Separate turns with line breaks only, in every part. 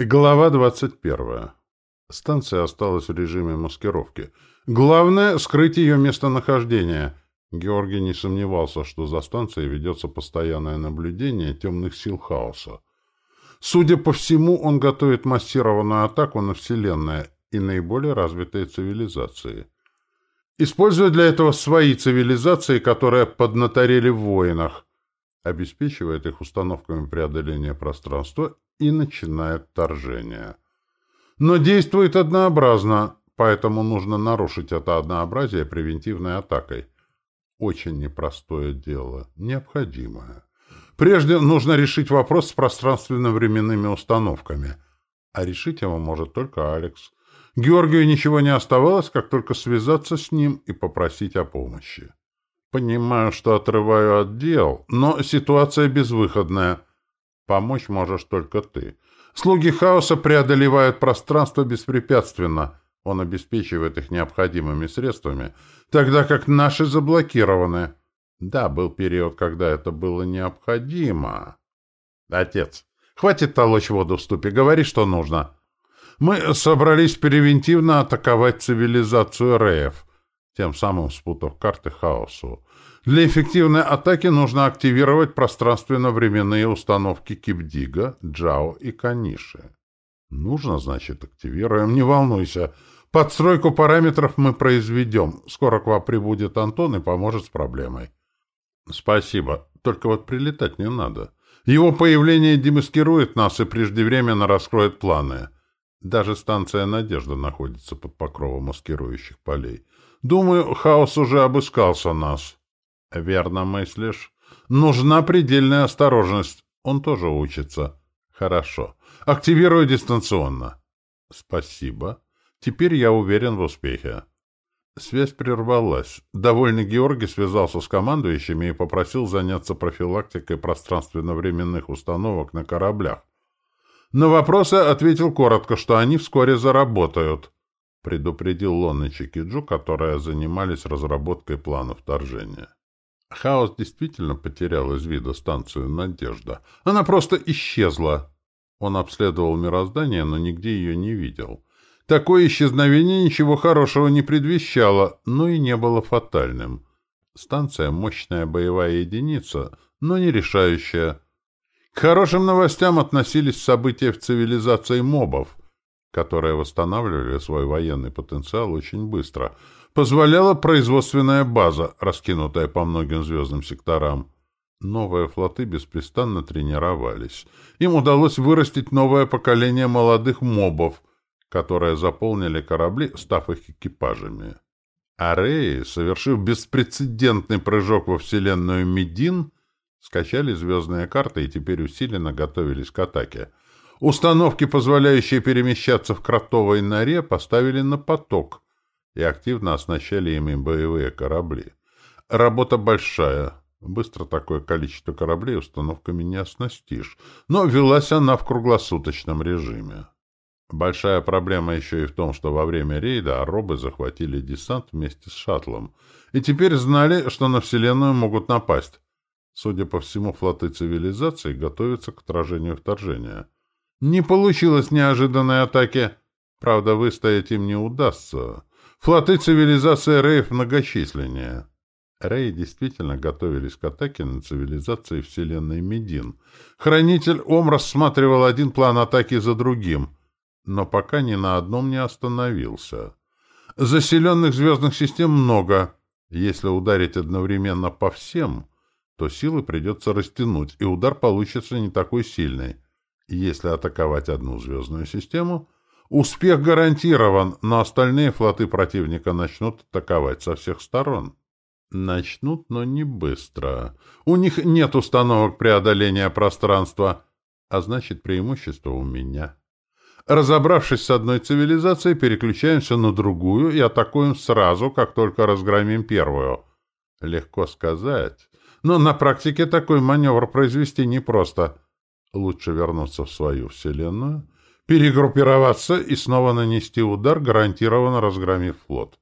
Глава 21. Станция осталась в режиме маскировки. Главное — скрыть ее местонахождение. Георгий не сомневался, что за станцией ведется постоянное наблюдение темных сил хаоса. Судя по всему, он готовит массированную атаку на Вселенную и наиболее развитые цивилизации. Используя для этого свои цивилизации, которые поднаторели в войнах, обеспечивает их установками преодоления пространства и начинает вторжение. Но действует однообразно, поэтому нужно нарушить это однообразие превентивной атакой. Очень непростое дело, необходимое. Прежде нужно решить вопрос с пространственно-временными установками. А решить его может только Алекс. Георгию ничего не оставалось, как только связаться с ним и попросить о помощи. Понимаю, что отрываю отдел, но ситуация безвыходная. Помочь можешь только ты. Слуги хаоса преодолевают пространство беспрепятственно. Он обеспечивает их необходимыми средствами, тогда как наши заблокированы. Да, был период, когда это было необходимо. Отец, хватит толочь воду в ступе, говори, что нужно. Мы собрались превентивно атаковать цивилизацию Реев тем самым спутав карты хаосу. Для эффективной атаки нужно активировать пространственно-временные установки Кипдига, Джао и Каниши. Нужно, значит, активируем, не волнуйся. Подстройку параметров мы произведем. Скоро к вам прибудет Антон и поможет с проблемой. Спасибо. Только вот прилетать не надо. Его появление демаскирует нас и преждевременно раскроет планы. Даже станция «Надежда» находится под покровом маскирующих полей. Думаю, хаос уже обыскался нас. Верно мыслишь. Нужна предельная осторожность. Он тоже учится. Хорошо. Активирую дистанционно. Спасибо. Теперь я уверен в успехе. Связь прервалась. Довольный Георгий связался с командующими и попросил заняться профилактикой пространственно-временных установок на кораблях. На вопросы ответил коротко, что они вскоре заработают предупредил Лон и Чикиджу, которые занимались разработкой плана вторжения. Хаос действительно потерял из вида станцию «Надежда». Она просто исчезла. Он обследовал мироздание, но нигде ее не видел. Такое исчезновение ничего хорошего не предвещало, но и не было фатальным. Станция — мощная боевая единица, но не решающая. К хорошим новостям относились события в цивилизации мобов — которые восстанавливали свой военный потенциал очень быстро, позволяла производственная база, раскинутая по многим звездным секторам. Новые флоты беспрестанно тренировались. Им удалось вырастить новое поколение молодых мобов, которые заполнили корабли, став их экипажами. Ареи, совершив беспрецедентный прыжок во вселенную Медин, скачали звездные карты и теперь усиленно готовились к атаке — Установки, позволяющие перемещаться в кротовой норе, поставили на поток и активно оснащали ими боевые корабли. Работа большая. Быстро такое количество кораблей установками не оснастишь, но велась она в круглосуточном режиме. Большая проблема еще и в том, что во время рейда аробы захватили десант вместе с шаттлом, и теперь знали, что на Вселенную могут напасть. Судя по всему, флоты цивилизации готовятся к отражению вторжения. Не получилось неожиданной атаки. Правда, выстоять им не удастся. Флоты цивилизации Рейв многочисленнее. Рей действительно готовились к атаке на цивилизации Вселенной Медин. Хранитель Ом рассматривал один план атаки за другим, но пока ни на одном не остановился. Заселенных звездных систем много. Если ударить одновременно по всем, то силы придется растянуть, и удар получится не такой сильный. Если атаковать одну звездную систему, успех гарантирован, но остальные флоты противника начнут атаковать со всех сторон. Начнут, но не быстро. У них нет установок преодоления пространства, а значит преимущество у меня. Разобравшись с одной цивилизацией, переключаемся на другую и атакуем сразу, как только разгромим первую. Легко сказать, но на практике такой маневр произвести непросто — Лучше вернуться в свою вселенную, перегруппироваться и снова нанести удар, гарантированно разгромив флот.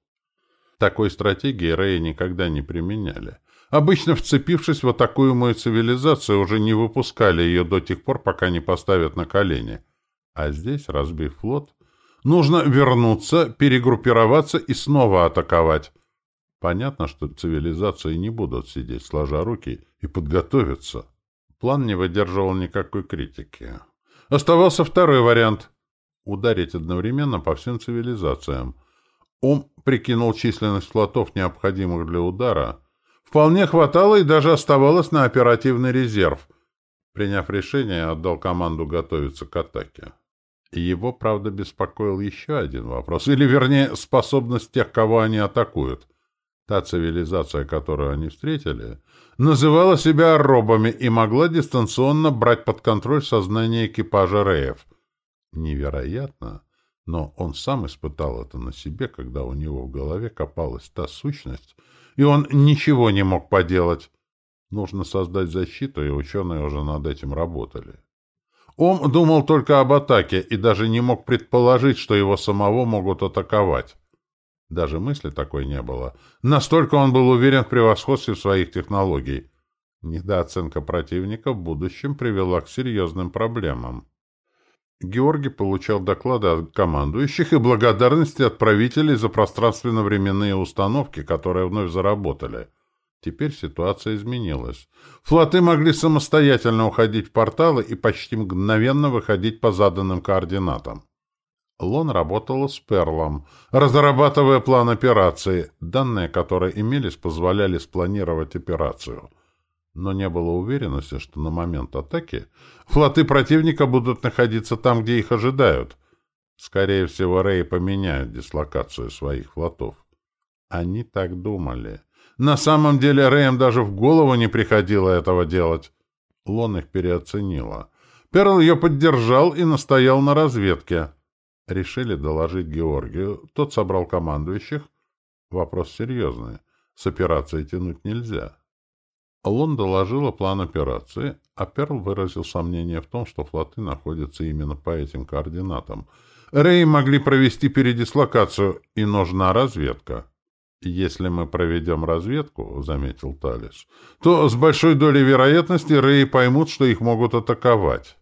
Такой стратегии Реи никогда не применяли. Обычно, вцепившись в атакуемую цивилизацию, уже не выпускали ее до тех пор, пока не поставят на колени. А здесь, разбив флот, нужно вернуться, перегруппироваться и снова атаковать. Понятно, что цивилизации не будут сидеть сложа руки и подготовиться. План не выдерживал никакой критики. Оставался второй вариант — ударить одновременно по всем цивилизациям. Он прикинул численность флотов, необходимых для удара. Вполне хватало и даже оставалось на оперативный резерв. Приняв решение, отдал команду готовиться к атаке. Его, правда, беспокоил еще один вопрос, или, вернее, способность тех, кого они атакуют. Та цивилизация, которую они встретили, называла себя робами и могла дистанционно брать под контроль сознание экипажа Реев. Невероятно, но он сам испытал это на себе, когда у него в голове копалась та сущность, и он ничего не мог поделать. Нужно создать защиту, и ученые уже над этим работали. Он думал только об атаке и даже не мог предположить, что его самого могут атаковать. Даже мысли такой не было. Настолько он был уверен в превосходстве своих технологий. Недооценка противника в будущем привела к серьезным проблемам. Георгий получал доклады от командующих и благодарности от правителей за пространственно-временные установки, которые вновь заработали. Теперь ситуация изменилась. Флоты могли самостоятельно уходить в порталы и почти мгновенно выходить по заданным координатам. Лон работала с Перлом, разрабатывая план операции. Данные, которые имелись, позволяли спланировать операцию. Но не было уверенности, что на момент атаки флоты противника будут находиться там, где их ожидают. Скорее всего, Рэй поменяют дислокацию своих флотов. Они так думали. На самом деле Рэем даже в голову не приходило этого делать. Лон их переоценила. Перл ее поддержал и настоял на разведке. Решили доложить Георгию. Тот собрал командующих. Вопрос серьезный. С операцией тянуть нельзя. Лон доложила план операции, а Перл выразил сомнение в том, что флоты находятся именно по этим координатам. Рэй могли провести передислокацию, и нужна разведка. «Если мы проведем разведку, — заметил Талис, — то с большой долей вероятности Рэй поймут, что их могут атаковать».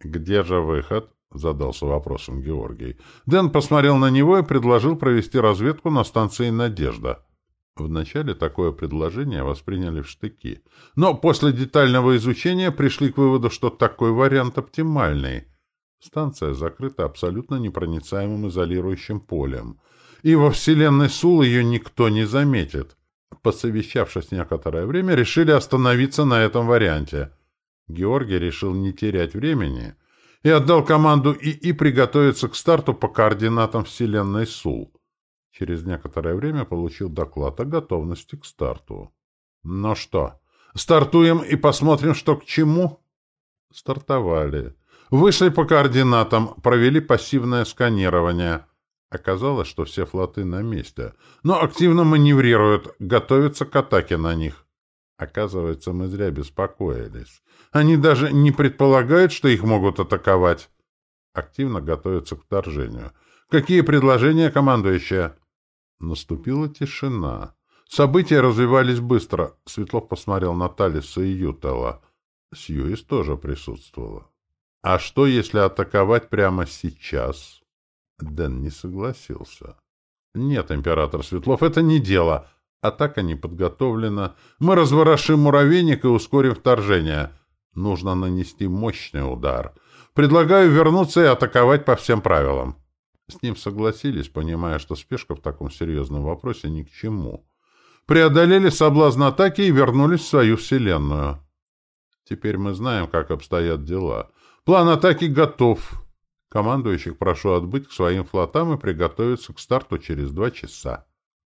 «Где же выход?» — задался вопросом Георгий. Дэн посмотрел на него и предложил провести разведку на станции «Надежда». Вначале такое предложение восприняли в штыки, но после детального изучения пришли к выводу, что такой вариант оптимальный. Станция закрыта абсолютно непроницаемым изолирующим полем, и во вселенной Сул ее никто не заметит. Посовещавшись некоторое время, решили остановиться на этом варианте. Георгий решил не терять времени — и отдал команду ИИ приготовиться к старту по координатам Вселенной Сул. Через некоторое время получил доклад о готовности к старту. «Ну что, стартуем и посмотрим, что к чему?» Стартовали. Вышли по координатам, провели пассивное сканирование. Оказалось, что все флоты на месте, но активно маневрируют, готовятся к атаке на них. Оказывается, мы зря беспокоились. Они даже не предполагают, что их могут атаковать. Активно готовятся к вторжению. Какие предложения, командующая? Наступила тишина. События развивались быстро. Светлов посмотрел на Талиса и Ютала. Сьюис тоже присутствовала. А что, если атаковать прямо сейчас? Дэн не согласился. Нет, император Светлов, это не дело. Атака не подготовлена. Мы разворошим муравейник и ускорим вторжение. Нужно нанести мощный удар. Предлагаю вернуться и атаковать по всем правилам. С ним согласились, понимая, что спешка в таком серьезном вопросе ни к чему. Преодолели соблазн атаки и вернулись в свою вселенную. Теперь мы знаем, как обстоят дела. План атаки готов. Командующих прошу отбыть к своим флотам и приготовиться к старту через два часа.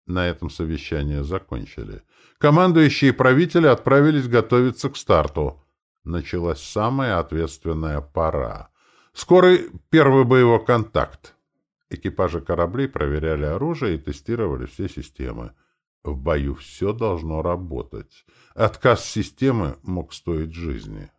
На этом совещание закончили. Командующие и правители отправились готовиться к старту началась самая ответственная пора. Скорый первый боевой контакт. Экипажи кораблей проверяли оружие и тестировали все системы. В бою все должно работать. Отказ системы мог стоить жизни.